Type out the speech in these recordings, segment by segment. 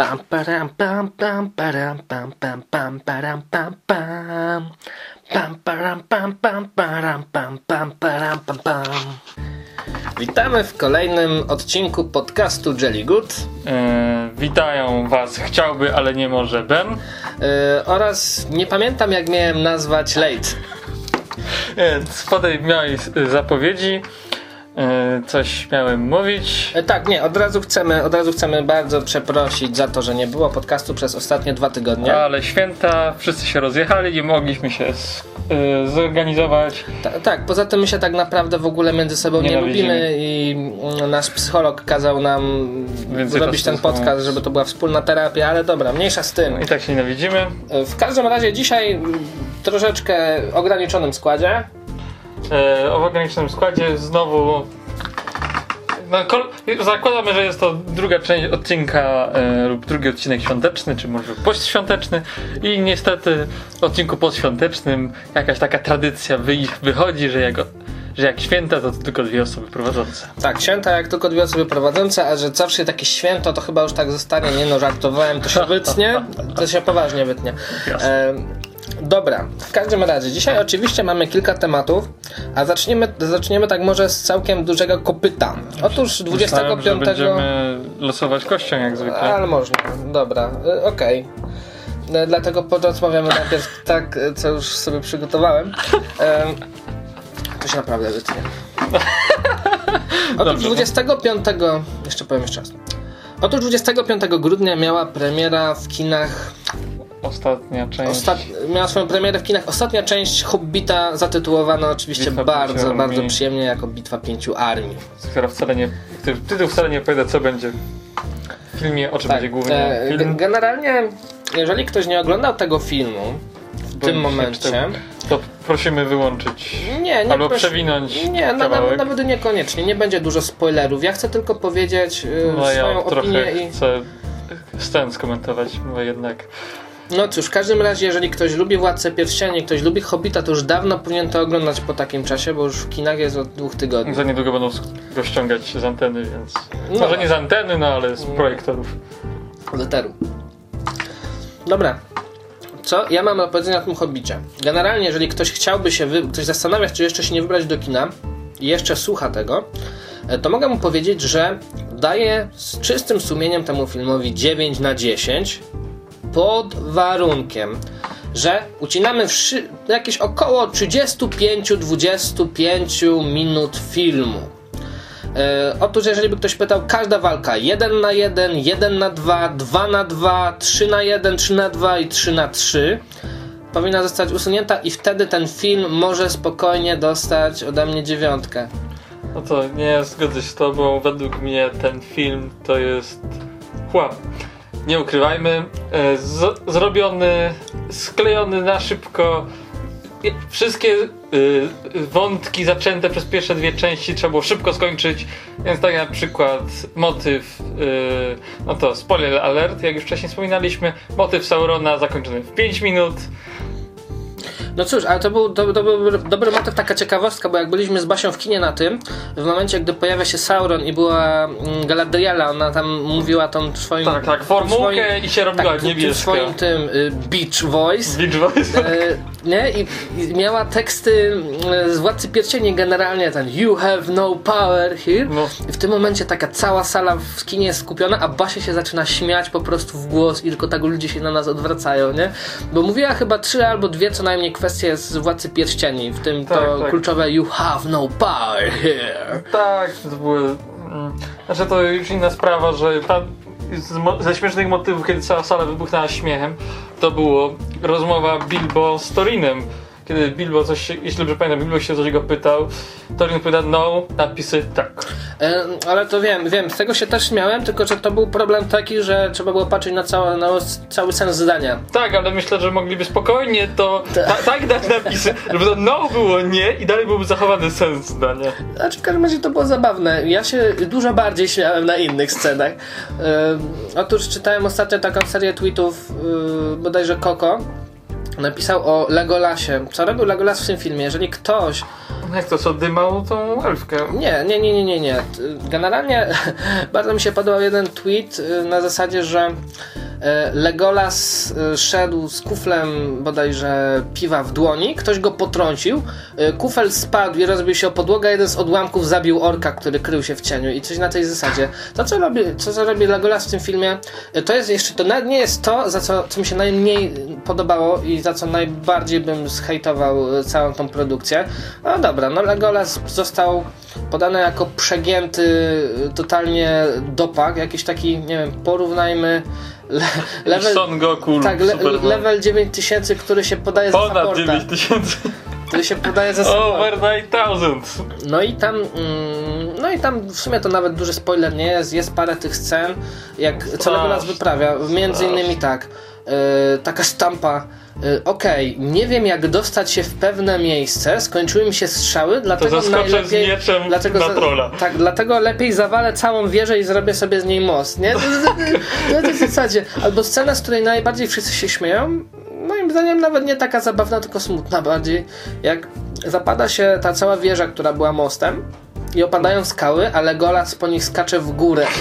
Pam param pam pam param pam pam pam param pam pam pam param pam pam param pam pam param pam pam Witamy w kolejnym odcinku podcastu Jelly Good E, witają Was chciałby, ale nie może Ben. yy, oraz nie pamiętam jak miałem nazwać Late. Więc po tej miałej zapowiedzi coś miałem mówić. E, Tak, nie, od razu chcemy, od razu chcemy bardzo przeprosić za to, że nie było podcastu przez ostatnie dwa tygodnie. Ale święta, wszyscy się rozjechali, nie mogliśmy się z, e, zorganizować. Ta, tak, poza tym my się tak naprawdę w ogóle między sobą nie lubimy i mm, nasz psycholog kazał nam Więcej ten podcast, żeby to była wspólna terapia, ale dobra, mniejsza z tym. I tak się nienawidzimy. W każdym razie dzisiaj troszeczkę ograniczonym składzie. E, o ograniczonym składzie znowu. No, zakładamy, że jest to druga część odcinka e, lub drugi odcinek świąteczny, czy może postświąteczny i niestety w odcinku postświątecznym jakaś taka tradycja wy- wychodzi, że jak, że jak święta to tylko dwie osoby prowadzące. Tak, święta jak tylko dwie osoby prowadzące, a że zawsze takie święto, to chyba już tak zostanie, nie no, żartowałem, to się wytnie, to się poważnie wytnie. E, dobra, w każdym razie, dzisiaj oczywiście mamy kilka tematów, a zaczniemy, zaczniemy tak może z całkiem dużego kopyta. Otóż Myślałem, 25... że będziemy losować kością jak zwykle. Ale można, dobra, e, okej. E, Dlatego porozmawiamy najpierw tak, e, co już sobie przygotowałem. To się naprawdę wytnie. Otóż Dobrze, no. 25. Jeszcze powiem jeszcze raz. Otóż 25 grudnia miała premiera w kinach. Ostatnia część. Ostat... Miała swoją premierę w kinach ostatnia część Hobbita, zatytułowana oczywiście Bitwa bardzo, bardzo Armii. przyjemnie jako Bitwa Pięciu Armii. która wcale nie. Tytuł wcale nie opowiada, co będzie w filmie, o czym będzie głównie e, film. ge- Generalnie, jeżeli ktoś nie oglądał tego filmu w tym momencie. czytał. To prosimy wyłączyć. Nie, nie Albo przewinąć Nie, na, kawałek. nawet, niekoniecznie, nie będzie dużo spoilerów. Ja chcę tylko powiedzieć y, No ja swoją trochę opinię i. chcę scen skomentować, bo jednak No cóż, w każdym razie, jeżeli ktoś lubi Władcę Pierścieni, ktoś lubi Hobbita, to już dawno powinien to oglądać po takim czasie, bo już w kinach jest od dwóch tygodni. za niedługo będą go ściągać z anteny, więc No. może nie z anteny, no ale z projektorów. Z eteru. Dobra. Co ja mam do powiedzenia o tym Hobbicie? Generalnie, jeżeli ktoś chciałby się, wy... ktoś zastanawia się, czy jeszcze się nie wybrać do kina i jeszcze słucha tego, e, to mogę mu powiedzieć, że daję z czystym sumieniem temu filmowi 9 na 10 pod warunkiem, że ucinamy jakieś około 35-25 minut filmu. E, otóż jeżeli by ktoś pytał, każda walka 1 na 1, 1 na 2, 2 na 2, 3 na 1, 3 na 2 i 3 na 3 powinna zostać usunięta i wtedy ten film może spokojnie dostać ode mnie dziewiątkę. No to nie zgodzę się z tobą, według mnie ten film to jest chłam. Nie ukrywajmy, e, z- zrobiony, sklejony na szybko. Wszystkie y, wątki zaczęte przez pierwsze dwie części trzeba było szybko skończyć, więc tak na przykład motyw, y, no to spoiler alert, jak już wcześniej wspominaliśmy, motyw Saurona zakończony w 5 minut. No cóż, ale to był, to, to był dobry motyw, taka ciekawostka, bo jak byliśmy z Basią w kinie na tym, w momencie gdy pojawia się Sauron i była mm, Galadriela, ona tam mówiła tą swoim... Tak, tak, formułkę swoim- i się robiła tak, niebieska. Swoim tym y, beach voice. Beach Voice. E, nie? I, I miała teksty e, z Władcy Pierścieni generalnie ten You have no power here. No. I w tym momencie taka cała sala w kinie jest skupiona, a Basia się zaczyna śmiać po prostu w głos i tylko tak ludzie się na nas odwracają, nie? Bo mówiła chyba trzy albo dwie co najmniej kwestie z Władcy Pierścieni, w tym Tak, to tak. kluczowe You have no power here. Tak, to były. mm, Znaczy to już inna sprawa, że ta, ze śmiesznych motywów, kiedy cała sala wybuchnęła śmiechem, to było rozmowa Bilbo z Torinem. Kiedy Bilbo coś, się- jeśli dobrze pamiętam, Bilbo się coś go pytał, Torin odpowiada no, napisy tak. Ale to wiem, wiem, z tego się też śmiałem, tylko że to był problem taki, że trzeba było patrzeć na, całe, na cały sens zdania. Tak, ale myślę, że mogliby spokojnie to ta, tak dać napisy, żeby to no było nie i dalej byłby zachowany sens zdania. Znaczy w każdym razie to było zabawne. Ja się dużo bardziej śmiałem na innych scenach. Ym, otóż czytałem ostatnio taką serię tweetów, yy, bodajże Koko, napisał o Legolasie. Co robił Legolas w tym filmie? Jeżeli ktoś Jak to co, dymał tą elfkę? Nie, nie, nie, nie, nie, nie. Generalnie bardzo mi się podobał jeden tweet y, na zasadzie, że y, Legolas y, szedł z kuflem bodajże piwa w dłoni, ktoś go potrącił, kufel spadł i rozbił się o podłogę, jeden z odłamków zabił orka, który krył się w cieniu i coś na tej zasadzie. To, co robi, co, co robi Legolas w tym filmie, to jest jeszcze, to nie jest to, za co, co mi się najmniej podobało i za co najbardziej bym zhejtował całą tą produkcję. No dobra, no Legolas został podany jako przegięty totalnie dopak, jakiś taki, nie wiem, porównajmy le, level, Son Goku, tak, le, level 9000, który się podaje Ponad za Ponad 9000 który się podaje za Over 9000 No i tam mm, no i tam w sumie to nawet duży spoiler nie jest, jest parę tych scen, jak co Legolas wyprawia, między innymi tak, yy, taka stampa Y, okej, okay, nie wiem jak dostać się w pewne miejsce, skończyły mi się strzały, dlatego to najlepiej... z mieczem dlatego na trolla. Tak, dlatego lepiej zawalę całą wieżę i zrobię sobie z niej most, nie? To jest w zasadzie. Albo scena, z której najbardziej wszyscy się śmieją, moim zdaniem nawet nie taka zabawna, tylko smutna bardziej, jak zapada się ta cała wieża, która była mostem, i opadają skały, ale Golas po nich skacze w górę.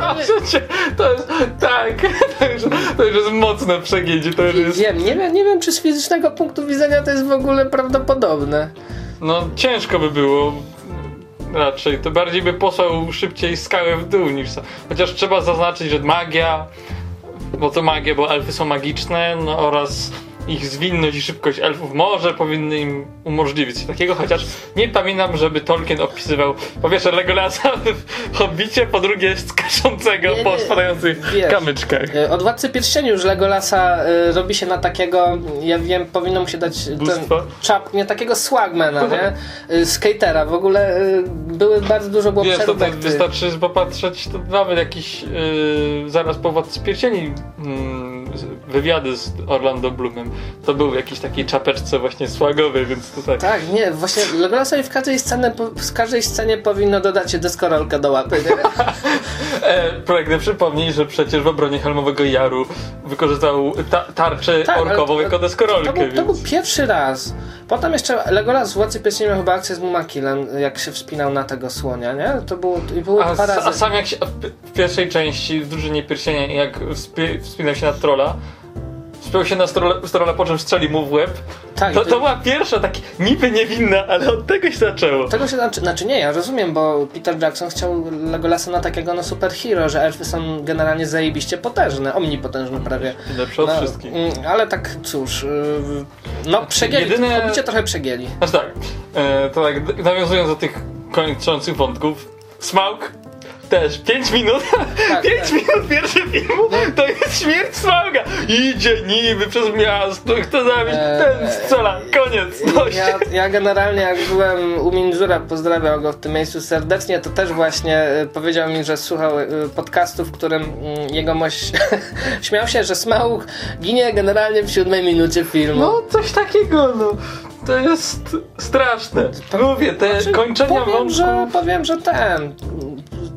No, proszę cię, to jest, tak, to już, to już jest mocne przegięcie, to już jest... Wiem, nie wiem, nie wiem, czy z fizycznego punktu widzenia to jest w ogóle prawdopodobne. No, ciężko by było raczej, to bardziej by posłał szybciej skałę w dół niż... Chociaż trzeba zaznaczyć, że magia, bo to magia, bo elfy są magiczne, no oraz ich zwinność i szybkość elfów może powinny im umożliwić takiego, chociaż nie pamiętam, żeby Tolkien opisywał po pierwsze Legolasa w Hobbicie, po drugie skaczącego po spadających wiesz, kamyczkach. E, od Władcy Pierścieni już Legolasa y, robi się na takiego, ja wiem, powinno mu się dać Bóstwo? ten czap, nie takiego swagmana, nie? Y, skatera. W ogóle y, były bardzo dużo było Wiesz, to, to wystarczy popatrzeć, to nawet jakiś zaraz po Władcy Pierścieni mm, wywiady z Orlando Bloomem to był jakiś taki czapeczce właśnie słagowy, więc tutaj... Tak, nie, właśnie Legolasowi w każdej scenie, w każdej scenie powinno dodać się deskorolkę do łapy, nie? e, pragnę przypomnieć, że przecież w obronie Helmowego Jaru wykorzystał ta tarczę tak, orkową jako deskorolkę. To, był, więc... to był pierwszy raz. Potem jeszcze Legolas w Władcy Pierścieni miał chyba akcję z Mumakilem, jak się wspinał na tego słonia, nie? To było, było a, dwa razy. A sam jak się, w pierwszej części w drużynie Pierścienia, jak wspinał się na trola, spiął się na stronę, po czym strzeli mu w łeb. Tak, to, to była pierwsza, tak niby niewinna, ale od tego się zaczęło. Tego się znaczy, znaczy nie, ja rozumiem, bo Peter Jackson chciał Legolasa na takiego no superhero, że elfy są generalnie zajebiście potężne, omnipotężne prawie. Lepsze od no, wszystkich. Mm, ale tak cóż, y, no przegięli, Jedyne... trochę przegięli. Aż tak, e, to tak nawiązując do tych kończących wątków, Smaug też 5 minut, tak, 5 tak. minut pierwszy filmu no. to jest śmierć Smauga. Idzie niby przez miasto, chce zabić eee, ten strzela, koniec. Ja, ja, generalnie jak byłem u Minżura, pozdrawiam go w tym miejscu serdecznie, to też właśnie e, powiedział mi, że słuchał e, podcastu, w którym mm, jego mość śmiał się, że Smaug ginie generalnie w siódmej minucie filmu. No coś takiego, no. To jest straszne. Mówię, te znaczy, kończenia powiem, wątku... że Powiem, że ten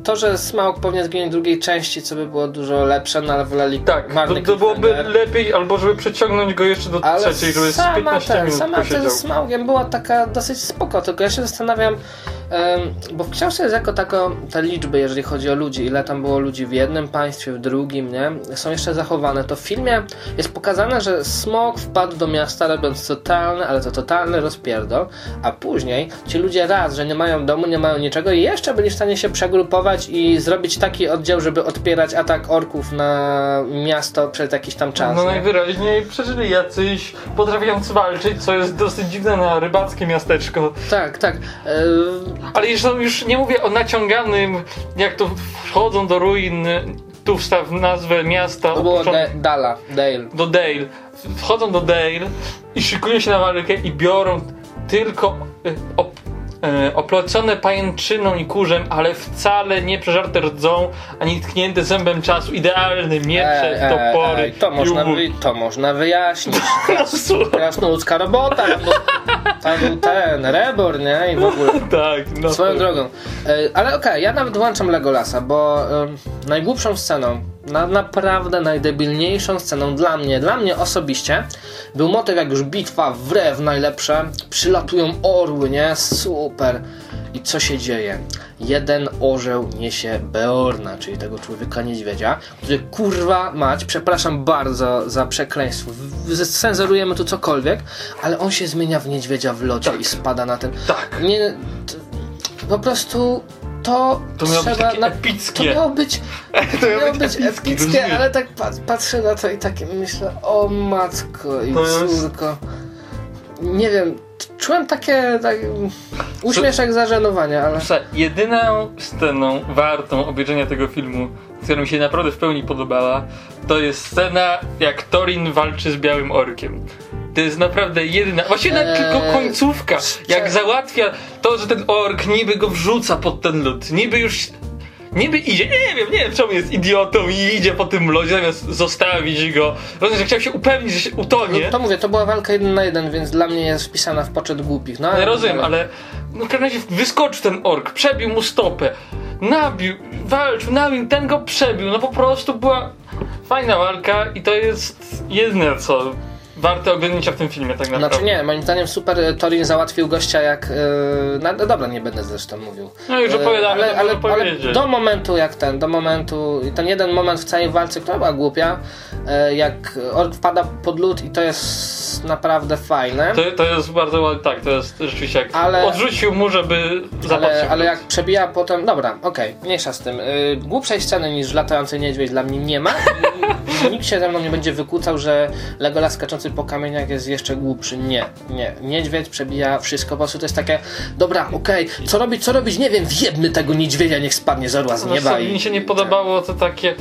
to, że Smaug powinien zginąć drugiej części, co by było dużo lepsze, no ale woleli Tak, to, to byłoby lepiej, albo żeby przeciągnąć go jeszcze do ale trzeciej, żeby z 15 ten, minut sama posiedział. ten Smaugiem była taka dosyć spoko, tylko ja się zastanawiam, bo w książce jest jako tako te liczby, jeżeli chodzi o ludzi, ile tam było ludzi w jednym państwie, w drugim, nie? Są jeszcze zachowane. To w filmie jest pokazane, że smog wpadł do miasta robiąc totalny, ale to totalny rozpierdol, a później ci ludzie raz, że nie mają domu, nie mają niczego i jeszcze byli w stanie się przegrupować i zrobić taki oddział, żeby odpierać atak orków na miasto przez jakiś tam czas. No nie? najwyraźniej przeżyli jacyś potrafiący walczyć, co jest dosyć dziwne na rybackie miasteczko. Tak, tak. Ale już, już nie mówię o naciąganym, jak to wchodzą do ruin, tu wstaw nazwę miasta. To było de Dala, Dale. Do Dale. Wchodzą do Dale i szykują się na walkę i biorą tylko y, oplocone pajęczyną i kurzem, ale wcale nie przeżarte rdzą, ani tknięte zębem czasu. Idealne miecze, e, topory. to, można wy, to można wyjaśnić. Kras, krasnoludzka robota. No tam był ten, Reborn, nie? I w ogóle. tak, no. Swoją drogą. E, Ale okej, ja nawet włączam Legolasa, bo e, najgłupszą sceną, na, naprawdę najdebilniejszą sceną dla mnie, dla mnie osobiście, był motyw jak już bitwa, wrew najlepsze, przylatują orły, nie? Super. I co się dzieje? Jeden orzeł niesie Beorna, czyli tego człowieka niedźwiedzia, który kurwa mać, przepraszam bardzo za przekleństwo, cenzurujemy tu cokolwiek, ale on się zmienia w niedźwiedzia w locie i spada na tym. Tak. Nie, po prostu to, To miało być trzeba takie epickie. To miało być, To miało być epickie, epickie, ale tak pat, patrzę na to i tak myślę, o matko i córko. Nie wiem, czułem takie tak, uśmieszek zażenowania, ale... Słuchaj, jedyną sceną wartą obejrzenia tego filmu, która mi się naprawdę w pełni podobała, to jest scena, jak Torin walczy z Białym Orkiem. To jest naprawdę jedyna, nawet Eee, tylko końcówka, jak załatwia to, że ten ork niby go wrzuca pod ten lód, niby już, niby idzie, nie wiem, nie wiem czemu jest idiotą i idzie po tym lodzie zamiast zostawić go, rozumiem, że chciał się upewnić, że się utonie. No, to mówię, to była walka jeden na jeden, więc dla mnie jest wpisana w poczet głupich. No, Ja rozumiem, ale no, w każdym razie wyskoczył ten ork, przebił mu stopę, nabił, walczył, nabił, ten go przebił, no po prostu była fajna walka i to jest jedyne, co warte oglądnięcia w tym filmie tak naprawdę. Znaczy nie, moim zdaniem super e, Torin załatwił gościa jak... Yy, no, dobra, nie będę zresztą mówił. No już E, opowiadamy, ale, ale, ale do momentu jak ten, do momentu, i ten jeden moment w całej walce, która była głupia, jak Ork wpada pod lód i to jest naprawdę fajne. To, to jest bardzo tak, to jest rzeczywiście jak Ale- odrzucił mu, żeby. Ale, ale jak przebija potem. Dobra, okej, mniejsza z tym. Yy, głupszej sceny niż latający niedźwiedź dla mnie nie ma. Nikt się ze mną nie będzie wykłócał, że Legolas skaczący po kamieniach jest jeszcze głupszy. Nie, nie. Niedźwiedź przebija wszystko. Po prostu to jest takie. Dobra, okej, co robić, co robić? Nie wiem, wjedmy tego niedźwiedzia, niech spadnie z orła z No, nieba. co i, mi się nie podobało to takie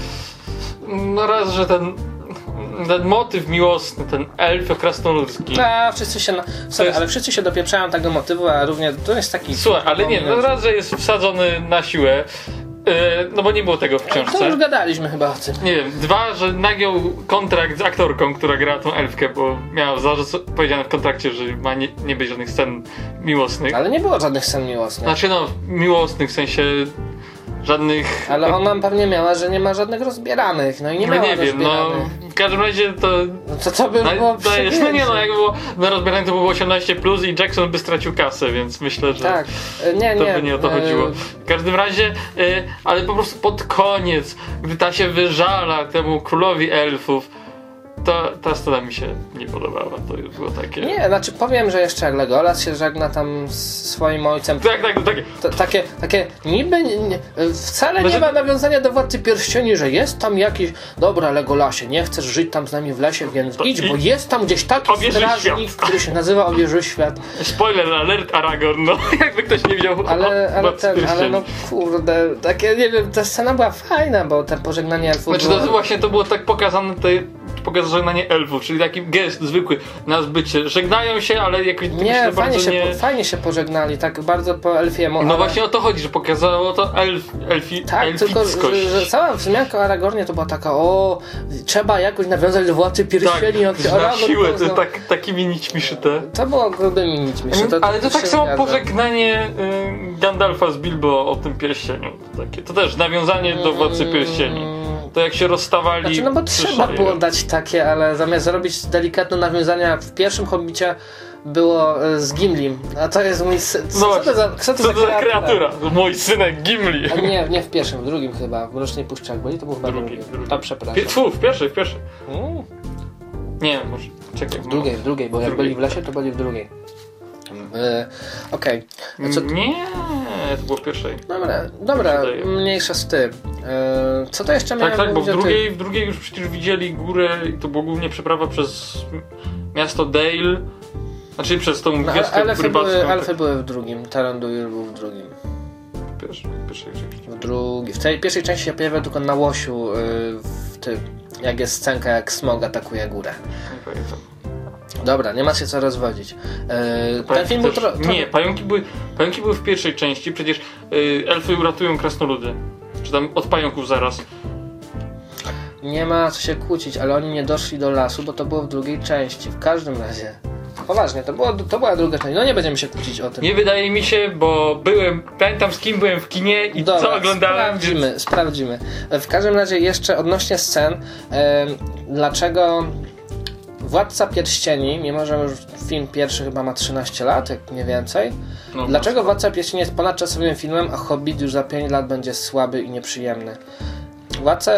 no raz, że ten ten motyw miłosny, ten elf krasnoludzki. A, wszyscy się. Sorry, jest- ale wszyscy się dopieprzają tego motywu, a równie to jest taki. Słuchaj, ale nie, no raz, że jest wsadzony na siłę, no bo nie było tego w To już książce. gadaliśmy chyba o tym. Nie wiem, dwa, że nagiął kontrakt z aktorką, która gra tą elfkę, bo miała zaraz powiedziane w kontrakcie, że ma nie, nie być żadnych scen miłosnych. Ale nie było żadnych scen miłosnych. Znaczy no, miłosnych w sensie żadnych... Ale ona pewnie miała, że nie ma żadnych rozbieranych. No i nie no miała nie wiem, no rozbieranych. w każdym razie to... No to co by było to jest, no nie no, jak było na rozbieraniu to było 18 plus i Jackson by stracił kasę, więc myślę, że... Tak, e, nie, To nie. by nie o to e, chodziło. W każdym razie, y, ale po prostu pod koniec, gdy ta się wyżala temu królowi elfów, to ta scena mi się nie podobała. To było takie. Nie, znaczy powiem, że jeszcze jak Legolas się żegna tam z swoim ojcem. Tak, tak, takie. To, takie, takie niby nie, wcale Może- nie ma nawiązania do Władcy Pierścieni, że jest tam jakiś dobra Legolasie, nie chcesz żyć tam z nami w lesie, więc To idź, idź. bo jest tam gdzieś taki Obieży strażnik, świat. który się nazywa Obieży Świat. Spoiler alert Aragorn, no jakby ktoś nie widział Ale, ale ten, ale no kurde, takie, nie wiem, ta scena była fajna, bo te pożegnanie elfów Znaczy było... to właśnie to było tak pokazane tutaj pokazanie elfów, czyli taki gest zwykły na zbycie. Żegnają się, ale jakoś Nie, myślę, fajnie się, nie... po, fajnie się pożegnali, tak bardzo po elfiemu. No ale- właśnie o to chodzi, że pokazało to elf, elfi, Tak, tylko że, że cała wzmianka o Aragornie to była taka, o, trzeba jakoś nawiązać do Władcy Pierścieni. tak, jak na siłę, to tak, takimi nićmi szyte. To było grubymi nićmi. że Ale to tak się samo zgadza. pożegnanie y, Gandalfa z Bilbo o tym pierścieniu. To, takie, to też nawiązanie do Władcy Pierścieni. To jak się rozstawali... Znaczy, no bo trzeba było dać takie, ale zamiast zrobić delikatne nawiązania w pierwszym Hobbicie było e, z Gimlim, a to jest mój syn. Co, No co to za, co to Co to za kreatura? Mój synek Gimli. A nie, nie w pierwszym, w drugim chyba, w Mrocznej Puszczy Agboli to był chyba Drugi, drugi. A przepraszam. Fu, w pierwszej, w pierwszej. Mm, Nie, może. Czekaj. w drugiej, w drugiej, bo jak drugiej. byli w lesie, to byli w drugiej. E, Okej. A co- Nie, to było w pierwszej. Dobra, dobra, mniejsza z tym. E, co to jeszcze miałem Tak, tak, bo w drugiej, w drugiej już przecież widzieli górę i to było głównie przeprawa przez miasto Dale. Znaczy przez tą No, ale elfy rybacką. były, tak. elfy były w drugim, Taranduil był w drugim. W pierwszej, w pierwszej części. W drugiej. W tej pierwszej części się pojawia tylko na łosiu, y, w tym, jak jest scenka, jak smog atakuje górę. Nie pamiętam. Dobra, nie ma się co rozwodzić. E, ten film był tro, tro... Nie, pająki były, pająki były w pierwszej części, przecież y, elfy uratują krasnoludy. Czy tam od pająków zaraz. nie ma co się kłócić, ale oni nie doszli do lasu, bo to było w drugiej części. W każdym razie. poważnie, to, było, to była druga część. No nie będziemy się kłócić o tym. Nie wydaje mi się, bo byłem, pamiętam z kim byłem w kinie i Dobra, co oglądałem. Sprawdzimy, więc- sprawdzimy. W każdym razie jeszcze odnośnie scen, em, dlaczego Władca Pierścieni, mimo że już film pierwszy chyba ma 13 lat, jak nie więcej, No, dlaczego Władca Pierścieni jest ponadczasowym filmem, a Hobbit już za 5 lat będzie słaby i nieprzyjemny? Władca...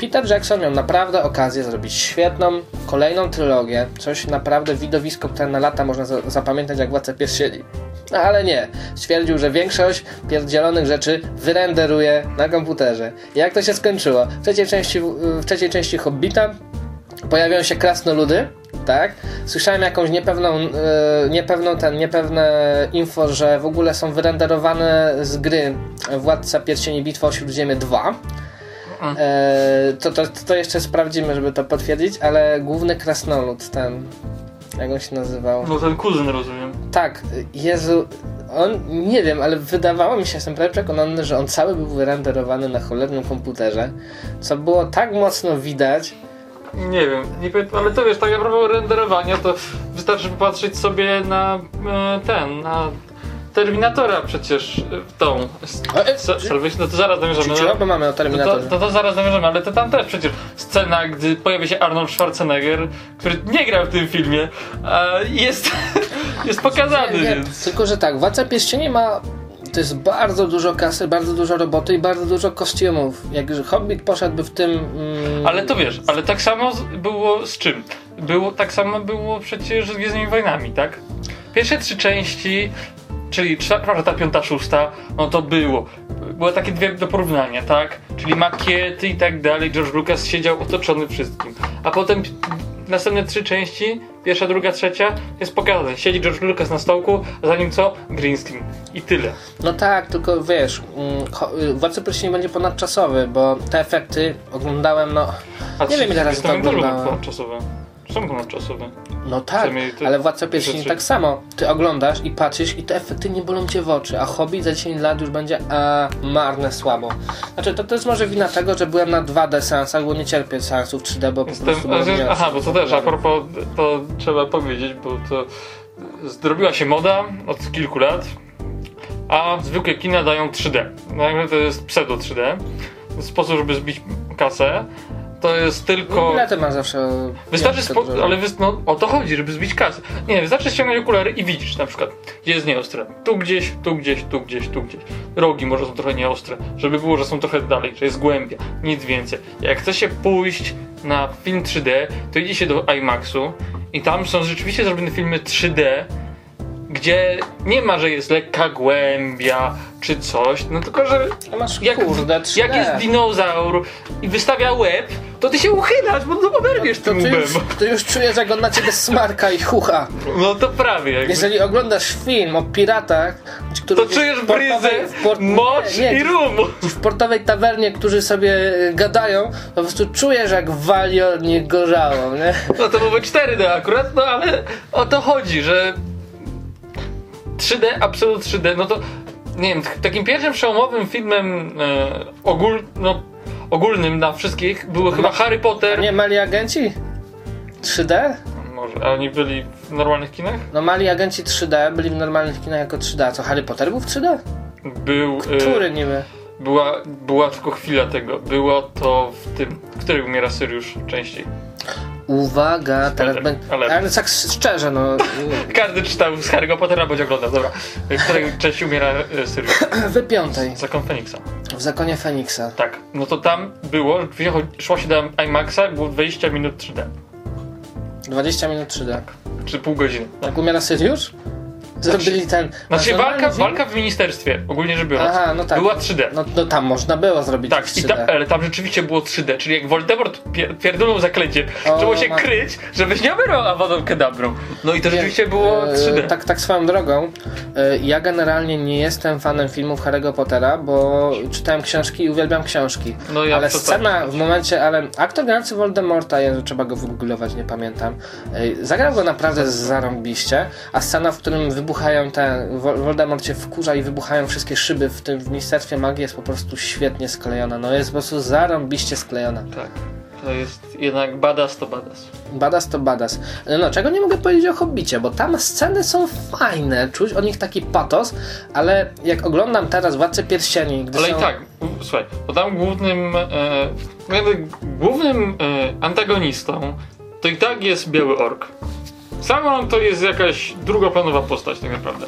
Peter Jackson miał naprawdę okazję zrobić świetną, kolejną trylogię, coś naprawdę widowisko, które na lata można za- zapamiętać jak Władca Pierścieni. No ale nie. Stwierdził, że większość pierdzielonych rzeczy wyrenderuje na komputerze. Jak to się skończyło? W trzeciej części, w trzeciej części Hobbita pojawiają się krasnoludy, tak? Słyszałem jakąś niepewną, e, niepewną ten, niepewne info, że w ogóle są wyrenderowane z gry Władca Pierścieni Bitwa o Śródziemie 2. E, to, to, to jeszcze sprawdzimy, żeby to potwierdzić, ale główny krasnolud, ten, jak on się nazywał? No ten kuzyn rozumiem. Tak, Jezu, on, nie wiem, ale wydawało mi się, jestem prawie przekonany, że on cały był wyrenderowany na cholernym komputerze, co było tak mocno widać, Nie wiem, nie pamiętam, ale to wiesz, tak naprawdę renderowania to wystarczy popatrzeć sobie na e, ten, na Terminatora przecież e, w tą. e, Salvation, no to zaraz namierzamy. Czy bo mamy o No to, Terminatorze. to, to zaraz namierzamy, ale to tam też przecież scena, gdy pojawia się Arnold Schwarzenegger, który nie grał w tym filmie, a jest, jest pokazany, Nie, więc... Tylko, że tak, Władca Pierścieni ma to jest bardzo dużo kasy, bardzo dużo roboty i bardzo dużo kostiumów. Jak Hobbit poszedłby w tym... Mm, Ale to wiesz, ale tak samo było z czym? Było, tak samo było przecież z Gwiezdnymi Wojnami, tak? Pierwsze trzy części, czyli czwarta, piąta, szósta, no to było. Były takie dwie do porównania, tak? Czyli makiety i tak dalej. George Lucas siedział otoczony wszystkim. A potem następne trzy części, pierwsza, druga, trzecia, jest pokazane. Siedzi George Lucas na stołku, a za nim co? Green screen. I tyle. No tak, tylko wiesz, mm, y, Władca Pierścieni będzie ponadczasowy, bo te efekty oglądałem, no... A Nie wiem ile razy to oglądałem. ponadczasowe. Są ponadczasowe. No tak, ale Władca Pierścieni tak samo. Ty oglądasz i patrzysz i te efekty nie bolą cię w oczy, a Hobbit za 10 lat już będzie a, marne słabo. Znaczy to, to jest może wina tego, że byłem na 2D seansach, bo nie cierpię seansów 3D, bo po Jestem, prostu... nie aha, bo to też a propos, to trzeba powiedzieć, bo to zrobiła się moda od kilku lat, a zwykłe kina dają 3D. Nagle to jest pseudo 3D. Sposób, żeby zbić kasę, to jest tylko... Bilety ma zawsze... Wystarczy, spo... ale wys... no, o to chodzi, żeby zbić kasę. Nie, wystarczy ściągnąć okulary i widzisz na przykład, gdzie jest nieostre. Tu gdzieś, tu gdzieś, tu gdzieś, tu gdzieś. Rogi może są trochę nieostre, żeby było, że są trochę dalej, że jest głębia, nic więcej. Jak chce się pójść na film 3D, to idzie się do IMAXu i tam są rzeczywiście zrobione filmy 3D, gdzie nie ma, że jest lekka głębia czy coś, no tylko, że No masz jak, kurde 3D. jak jest dinozaur i wystawia łeb, to ty się uchylasz, bo to oberwiesz to tym ty łbem. już, ty już czujesz, jak on na ciebie smarka i chucha. No to prawie jakby. Jeżeli oglądasz film o piratach, To czujesz bryzę, port- mocz nie, nie, i rum. w portowej tawernie, którzy sobie e, gadają, to po prostu czujesz, jak wali od nich gorzałą, nie? No to były 4D akurat, no ale o to chodzi, że 3D, absolut 3D, no to nie wiem, takim pierwszym przełomowym filmem e, ogól, no, ogólnym dla wszystkich było chyba Harry Potter. Nie, mali agenci? 3D? Może, a oni byli w normalnych kinach? No mali agenci 3D byli w normalnych kinach jako 3D. A co, Harry Potter był w 3D? Był. e, Który niby? Była, była tylko chwila tego. Było to w tym, w której umiera Syriusz częściej. Uwaga, teraz Spoiler, będzie... ale- Ale tak szczerze, no... Każdy czytał z Harry'ego Pottera, bądź oglądał, dobra. W której części umiera e, Syriusz? Wy piątej, Zakon Feniksa. w Zakonie Feniksa. Tak, no to tam było, szło się do IMAXa, było 20 minut 3D. 20 minut 3D. Czy pół godziny. Jak umiera Syriusz? Zrobili ten... Znaczy walka, walka w ministerstwie, ogólnie rzecz biorąc, Aha, no tak. była 3D. No, no tam można było zrobić Tak, w i 3D. tam, ale tam rzeczywiście było 3D, czyli jak Voldemort pier, pierdolą zaklęcie, O, trzeba się ma- kryć, żebyś nie wyrwał Awadą Kedabrą. No i to rzeczywiście było E, 3D. Tak, tak swoją drogą. e, Ja generalnie nie jestem fanem filmów Harry'ego Pottera, bo czytałem książki i uwielbiam książki. No ja ale scena w momencie, ale aktor grający Voldemorta, Jezu, trzeba go wygooglować, nie pamiętam. e, Zagrał go naprawdę zarąbiście, a scena, w którym wybuchają te, Voldemort się wkurza i wybuchają wszystkie szyby w tym w Ministerstwie Magii jest po prostu świetnie sklejona. No jest po prostu zarąbiście sklejona. Tak. To jest jednak badass to badass. Badass to badass. No, czego nie mogę powiedzieć o Hobbicie, bo tam sceny są fajne, czuć o nich taki patos, ale jak oglądam teraz Władcę Pierścieni, gdy Ale są... i tak, słuchaj, bo tam głównym, e, głównym e, antagonistą to i tak jest Biały Ork. Sauron to jest jakaś drugoplanowa postać tak naprawdę.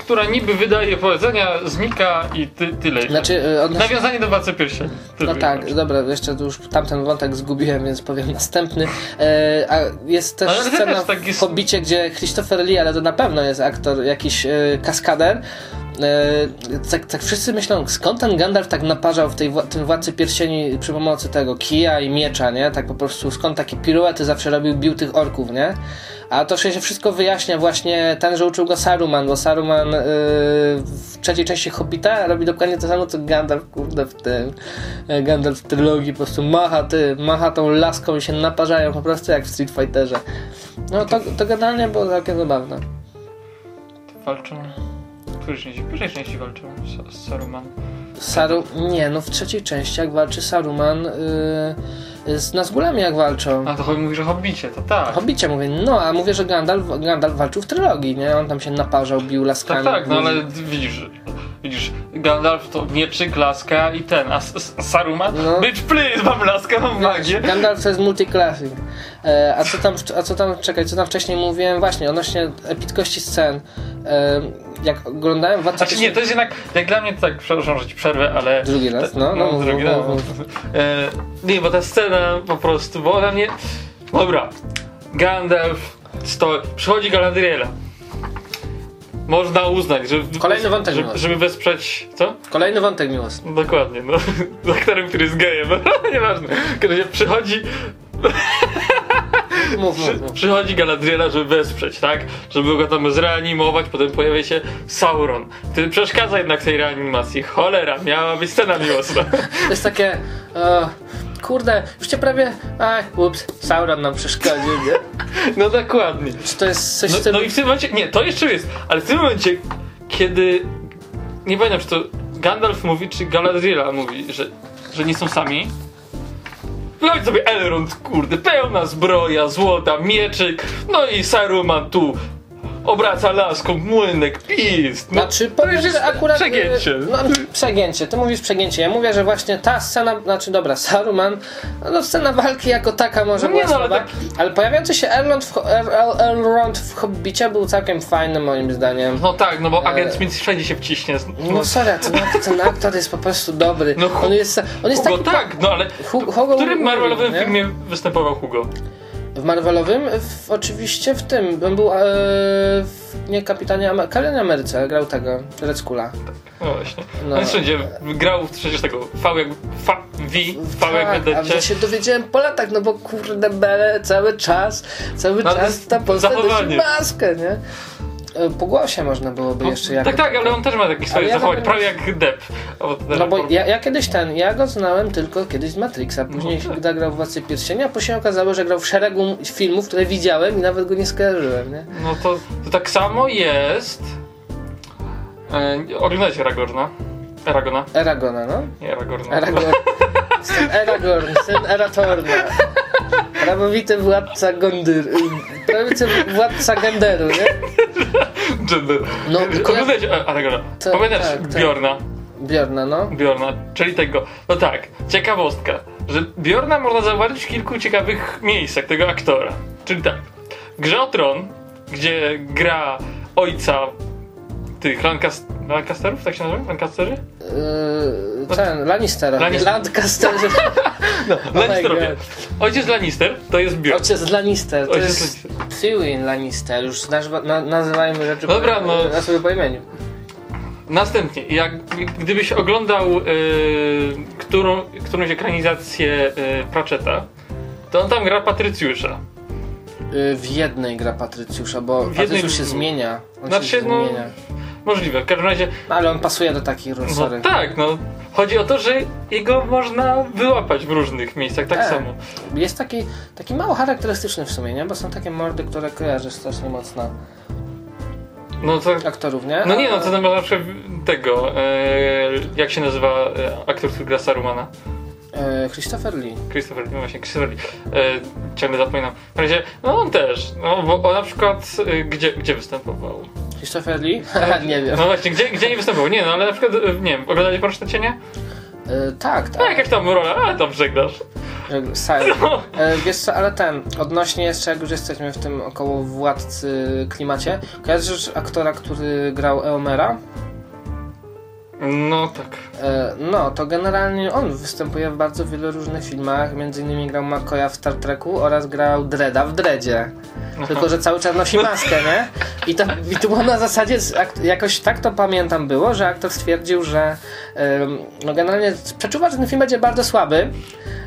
Która niby wydaje powiedzenia, znika i ty, tyle. Znaczy, odnośnie... Nawiązanie do Władcy Pierścieni. No tak, wystarczy. dobra, jeszcze już tamten wątek zgubiłem, więc powiem następny. E, a jest też Ale scena też tak jest- w Hobbicie, gdzie Christopher Lee, ale to na pewno jest aktor, jakiś e, kaskader. E, tak, tak wszyscy myślą, skąd ten Gandalf tak naparzał w tej, wła- tym Władcy Pierścieni przy pomocy tego kija i miecza, nie? Tak po prostu, skąd takie piruety zawsze robił, bił tych orków, nie? A to się wszystko wyjaśnia właśnie ten, że uczył go Saruman, bo Saruman e, w trzeciej części Hobbita robi dokładnie to samo, co Gandalf, kurde, w tym e, Gandalf w trylogii, po prostu macha ty, macha tą laską i się naparzają po prostu jak w Street Fighterze. No to, to generalnie było całkiem zabawne. Walczą. Której części? W której części walczą z, Saruman? Saru... Nie, no w trzeciej części jak walczy Saruman yy, z Nazgulami jak walczą. A to mówisz o Hobbicie, to tak. Hobbicie mówię, no a mówię, że Gandalf, Gandalf walczył w trylogii, nie? On tam się naparzał, bił Tak, laskami. tak, no bił- ale widzisz, widzisz, Gandalf to mieczyk, laska i ten, a Saruman? No. Bitch please, mam laskę, mam magię. Gandalf to jest multiclassing. E, a co tam, a co tam, czekaj, co tam wcześniej mówiłem? Właśnie, odnośnie epickości scen. E, jak oglądałem Władcę Znaczy nie, to jest jednak, jak dla mnie to tak, przepraszam, że ci przerwę, ale... Drugi raz, no, no, mów, drugi mów, raz. mów. E, nie, bo ta scena po prostu, bo ona mnie... Dobra, Gandalf stoi, przychodzi Galadriela. Można uznać, że... Kolejny wątek żeby, miłosny. żeby wesprzeć... Co? Kolejny wątek miłosny. Dokładnie, no. Z aktorem, który jest gejem. Nieważne. Razie przychodzi, Mów, przy, mów, przychodzi Galadriela, żeby wesprzeć, tak? Żeby go tam zreanimować, potem pojawia się Sauron, który przeszkadza jednak tej reanimacji. Cholera, miała być scena miłosna. To jest takie. E, kurde, już cię prawie. Aj, ups, Sauron nam przeszkodził, nie? No dokładnie. Czy to jest coś No, tym. no i w tym momencie, nie, to jeszcze jest, ale w tym momencie, kiedy, nie pamiętam, czy to Gandalf mówi, czy Galadriela mówi, że, że nie są sami. Wychodzi sobie Elrond, kurde, pełna zbroja, złota, mieczyk, no i Saruman tu obraca laską, młynek, pist. No, Znaczy, powiem, że akurat. przegięcie. e, No, przegięcie, ty mówisz przegięcie. Ja mówię, że właśnie ta scena, znaczy dobra, Saruman, no scena walki jako taka może No była no, ale słaba, ale, tak- pojawiający się Elrond w, El- El- Elrond w Hobbicie był całkiem fajny moim zdaniem. No tak, no bo agent E, Smith wszędzie się wciśnie. No sorry, ten, ten aktor jest po prostu dobry. No, on jest, on jest Hugo, taki... tak, no ale Hu- Hugo w którym Marvelowym filmie występował Hugo? W Marvelowym? W, oczywiście w tym. On był e, w, nie kapitanie Amer- Ameryce, grał tego, Red Skula. No właśnie. No. On wszędzie grał przecież tego V jak V, V, V jak Tak, a Vendecie. ja się dowiedziałem po latach, no bo kurde bele, cały czas, cały No, czas ta postać nosi maskę, nie? E, Po głosie można byłoby No, jeszcze jakoś. tak, tak, ale on też ma takie swoje zachowanie, prawie jak Depp. No bo ja, ja kiedyś ten, ja go znałem tylko kiedyś z Matrixa, później No tak. grał w Władcy Pierścienia, a później okazało, że grał w szeregu filmów, które widziałem i nawet go nie skojarzyłem, nie? No to, to tak samo jest... E, oglądajcie Aragorna. Aragona. Eragona, no? Nie, Aragorna. Aragorn. Syn Aragorn, syn Eratorna. Prawowity władca Gondyr. Prawowity władca Genderu, nie? Gender. No, tylko ja- Oglądajcie A- Aragona. Tak, Pamiętasz tak, tak. Bjorna? Bjorna, no. Bjorna, czyli tego. No tak, ciekawostka, że Bjorna można zauważyć w kilku ciekawych miejscach tego aktora. Czyli tak, grze o Tron, gdzie gra ojca tych Lancast Lancasterów, tak się nazywa? Lancasterzy? Yy, ten, Lannister. Lannister. Lancaster. No, Lannisterowie. God. Ojciec Lannister to jest Bjorn. Ojciec Lannister. To Ojciec jest Lannister. Tywin Lannister. Już nazwa, na, nazywajmy rzeczy Dobra, po, no. na sobie po imieniu. Następnie, jak gdybyś oglądał y, którą, którąś ekranizację y, Pratchetta, to on tam gra Patrycjusza. Yy, w jednej gra Patrycjusza, bo W jednej- Patrycjusz się zmienia. On Znaczy, się no, zmienia. Możliwe, w każdym razie ale on pasuje do takich ról, No tak, no. Chodzi o to, że jego można wyłapać w różnych miejscach, tak Tak. samo. Jest taki, taki mało charakterystyczny w sumie, nie? Bo są takie mordy, które kojarzysz strasznie mocno. No to. Aktorów, nie? No nie, no to na przykład tego, e, jak się nazywa e, aktor, który gra Sarumana? E, Christopher Lee. Christopher Lee, no właśnie, Christopher Lee. E, ciągle zapominam. W razie, no on też. No, bo on na przykład, e, gdzie, gdzie występował? Christopher Lee? nie wiem. No właśnie, gdzie, gdzie nie występował? Nie, no ale na przykład, e, nie wiem, oglądaliście Pocztę Cienie? E, tak, No tak. jakaś tam rola, a tam żegnasz. E, Silent. E, wiesz co, ale ten, odnośnie jeszcze, jak już jesteśmy w tym około władcy klimacie, kojarzysz aktora, który grał Eomera? No tak. E, no, to generalnie on występuje w bardzo wielu różnych filmach, między innymi grał McCoya w Star Treku oraz grał Dreda w Dredzie. Tylko, że cały czas nosi maskę, nie? I to, i to było na zasadzie, jakoś tak to pamiętam było, że aktor stwierdził, że no generalnie przeczuwa, że ten film będzie bardzo słaby,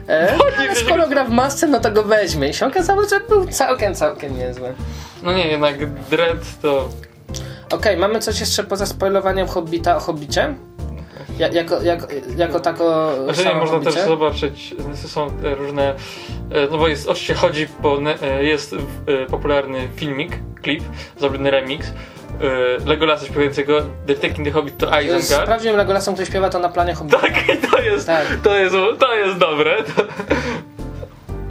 e, ale skoro gra w masce, no to go weźmie. I się okazało, że był całkiem, całkiem niezły. No nie, jednak Dread to... Okej, mamy coś jeszcze poza spoilowaniem Hobbita o Hobbicie? Ja, jako, jako, jako tako Znaczy nie, można też zobaczyć, są e, różne, e, no bo jest, oczywiście chodzi e, jest popularny filmik, klip, zrobiony remix, Legolasa śpiewającego The Taking the Hobbit to Isengard. prawdziwym Legolasem, który śpiewa to na planie Hobbita. Tak, to jest, Tak. to jest, to jest dobre.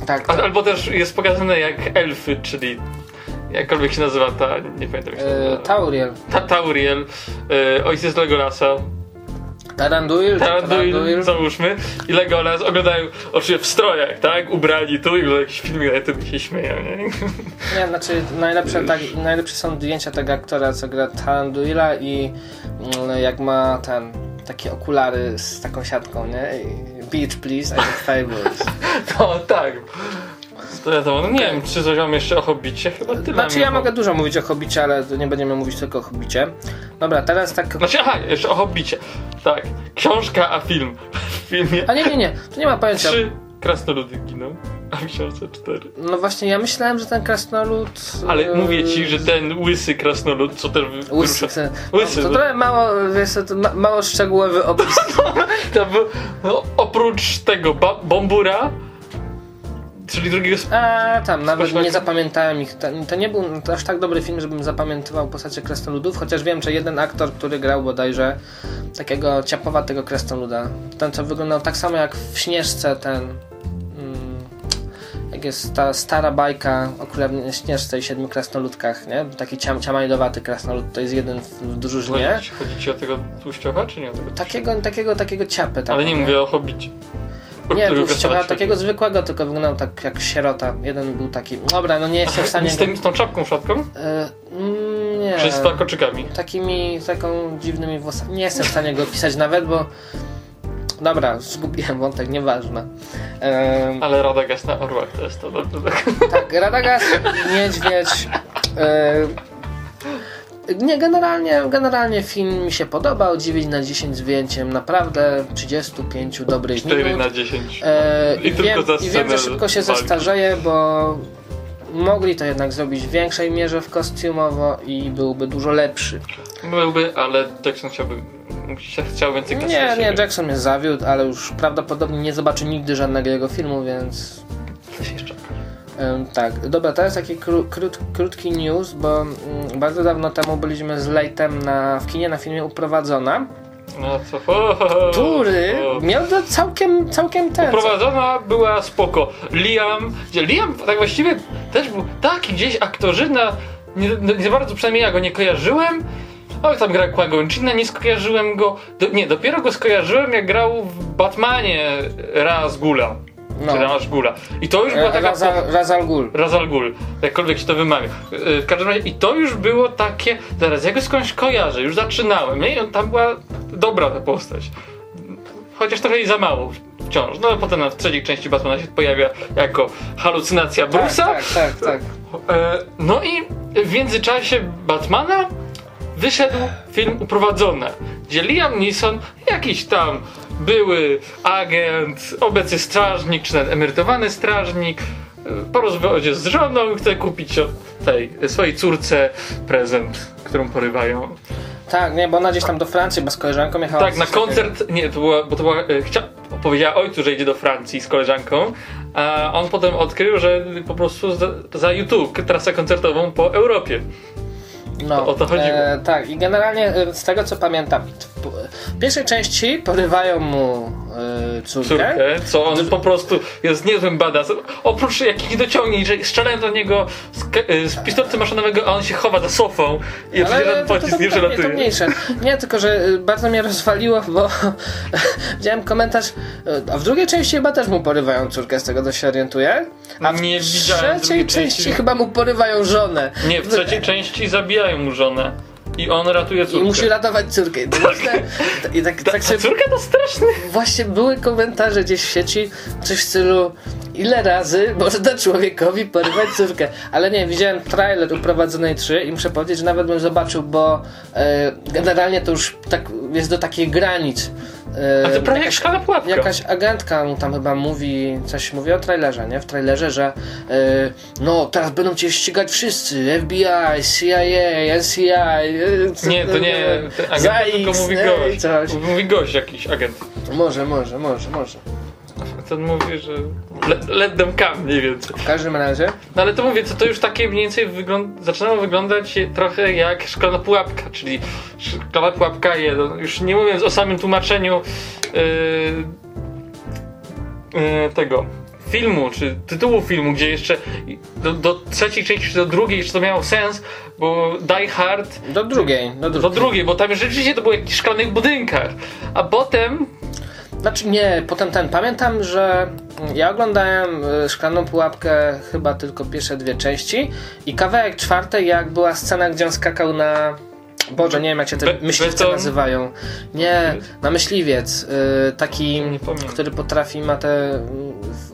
Tak, A- Albo też jest pokazane jak elfy, czyli jakkolwiek się nazywa ta, nie pamiętam jak się e, nazywa. Tauriel. Ta, Tauriel, e, ojciec Legolasa, Taranduil, czy Taranduil, załóżmy, i Legolas oglądają oczywiście w strojach, tak? Ubrani tu i oglądają jakiś YouTube i się śmieją, nie? Nie, znaczy najlepsze, tak, najlepsze są zdjęcia tego aktora, co gra Taranduila i mm, jak ma ten, takie okulary z taką siatką, nie? Beach please, I have fables. No tak. To to, no nie wiem, czy coś mam jeszcze o Hobbicie? Chyba tyle. Znaczy ja mogę dużo mówić o Hobbicie, ale nie będziemy mówić tylko o Hobbicie. Dobra, teraz tak... Znaczy, aha, jeszcze o Hobbicie. Tak, książka, a film. W filmie A nie, nie, nie, tu nie ma pojęcia. trzy krasnoludy giną, a w książce cztery. No właśnie, ja myślałem, że ten krasnolud... Ale e, mówię ci, że ten łysy krasnolud, co też wy- Łysy, wyrusza- to, Łysy, to no. trochę mało, wiesz, to ma, mało szczegółowy opis. To był, no, oprócz tego Bombura, czyli drugiego A tam, nawet nie zapamiętałem ich. To, to nie był to aż tak dobry film, żebym zapamiętywał postacie krasnoludów, chociaż wiem, że jeden aktor, który grał bodajże takiego ciapowatego krasnoluda. Ten, co wyglądał tak samo jak w Śnieżce, ten... Mm, jak jest ta stara bajka o królewnie Śnieżce i siedmiu krasnoludkach, nie? Taki ciam, ciamajdowaty krasnolud, to jest jeden w, w drużynie. Chodzi, chodzi ci o tego tłuściocha, czy nie? Takiego, takiego, takiego ciapy. Tak, Ale nie mówię o Hobbicie. Nie, tłuściocha, teraz takiego zwykłego, tylko wyglądał tak jak sierota. Jeden był taki... Dobra, no nie jestem w stanie... Z, tym, z tą czapką szatką? E, mm, nie. Czy z koczykami? Takimi, taką dziwnymi włosami. Nie jestem w stanie go opisać nawet, bo... Dobra, zgubiłem wątek, nieważne. E, Ale Radagast na orłach to jest to. No, to tak. Radagast, Niedźwiedź... E, nie, generalnie, generalnie film mi się podobał. 9 na 10 z wyjęciem naprawdę 35 dobrych 4 minut. na 10. E, I i, wiem, I wiem, że szybko się walki. zestarzeje, bo mogli to jednak zrobić w większej mierze w kostiumowo i byłby dużo lepszy. Byłby, ale Jackson chciałby. Chciał więcej kasy. Nie, nie. Jackson mnie zawiódł, ale już prawdopodobnie nie zobaczy nigdy żadnego jego filmu, więc się em, tak. Dobra, teraz taki kró, krót, krótki news, bo mm, bardzo dawno temu byliśmy z Lejtem na, w kinie na filmie Uprowadzona, No co? Który O. miał to całkiem, całkiem ten... Prowadzona była spoko. Liam, gdzie Liam tak właściwie też był taki gdzieś aktorzyna, nie, nie bardzo przynajmniej ja go nie kojarzyłem. O, tam gra Qui-Gon Jinna, nie skojarzyłem go, do, nie, dopiero go skojarzyłem jak grał w Batmanie Raz Gula. No. Czy Raz Gula. I to już była taka... Razal, Razal. Razal jakkolwiek się to wymawia. Yy, W każdym razie i to już było takie, zaraz ja go skądś kojarzę, już zaczynałem, nie? Tam była dobra ta postać. Chociaż trochę i za mało wciąż. No ale potem na w trzeciej części Batmana się pojawia jako halucynacja Tak, Bruce'a. tak, tak, tak. E, no i w międzyczasie Batmana wyszedł film Uprowadzone, gdzie Liam Neeson, jakiś tam były agent, obecny strażnik, czy nawet emerytowany strażnik, po rozwodzie z żoną chce kupić tej swojej córce prezent, którą porywają. Tak, nie, bo ona gdzieś tam do Francji, bo z koleżanką jechała. Tak, na coś takiego. koncert, nie, to była, bo to była, e, chcia, powiedziała ojcu, że idzie do Francji z koleżanką, a on potem odkrył, że po prostu za, za YouTube trasę koncertową po Europie. No, o to chodziło. E, tak, i generalnie e, z tego co pamiętam, w pierwszej części porywają mu e, córkę. córkę, co on po prostu jest niezłym badass. Oprócz jakich dociągnięć, że strzelają do niego z, y, z pistoletu maszynowego, a on się chowa za sofą i oczywiście ten pocisk to, nie to, to, przelatuje. mniejsze. Nie, tylko że y, bardzo mnie rozwaliło, bo widziałem komentarz, y, a w drugiej części chyba też mu porywają córkę, z tego co się orientuję. A w Nie trzeciej części części. chyba mu porywają żonę. Nie, w trzeciej części zabijają mu żonę. I on ratuje I córkę. musi ratować córkę. I tak, I tak, Ta, tak córka to straszny. Właśnie były komentarze gdzieś w sieci, coś w stylu ile razy można człowiekowi porywać córkę. Ale nie, widziałem trailer uprowadzonej 3 i muszę powiedzieć, że nawet bym zobaczył, bo e, generalnie to już tak jest do takich granic. E, A to prawie jak szklana. Jakaś agentka mu tam chyba mówi, coś mówi o trailerze, nie? W trailerze, że e, no teraz będą cię ścigać wszyscy, FBI, CIA, NCI. e, co- Nie, to nie. Ten agent ZAX, tylko mówi gość. coś. Mówi gość jakiś agent. Może, może, może, może. Ten mówi, że let, let them come mniej więcej. W każdym razie. No ale to mówię, to, to już takie mniej więcej wygląd- zaczynało wyglądać trochę jak szklana pułapka, czyli szklana pułapka 1. Już nie mówiąc o samym tłumaczeniu yy, yy, tego filmu, czy tytułu filmu, gdzie jeszcze do, do trzeciej części, czy do drugiej jeszcze to miało sens, bo Die Hard Do drugiej, do drugiej. do drugiej, bo tam rzeczywiście to było w jakichś szklanych budynkach, a potem Znaczy nie, potem ten, pamiętam, że ja oglądałem y, Szklaną Pułapkę chyba tylko pierwsze dwie części i kawałek czwartej, jak była scena, gdzie on skakał na... Boże, nie wiem jak się te Be- myśliwce beton? nazywają. Nie, na myśliwiec. y, taki, który potrafi, ma te...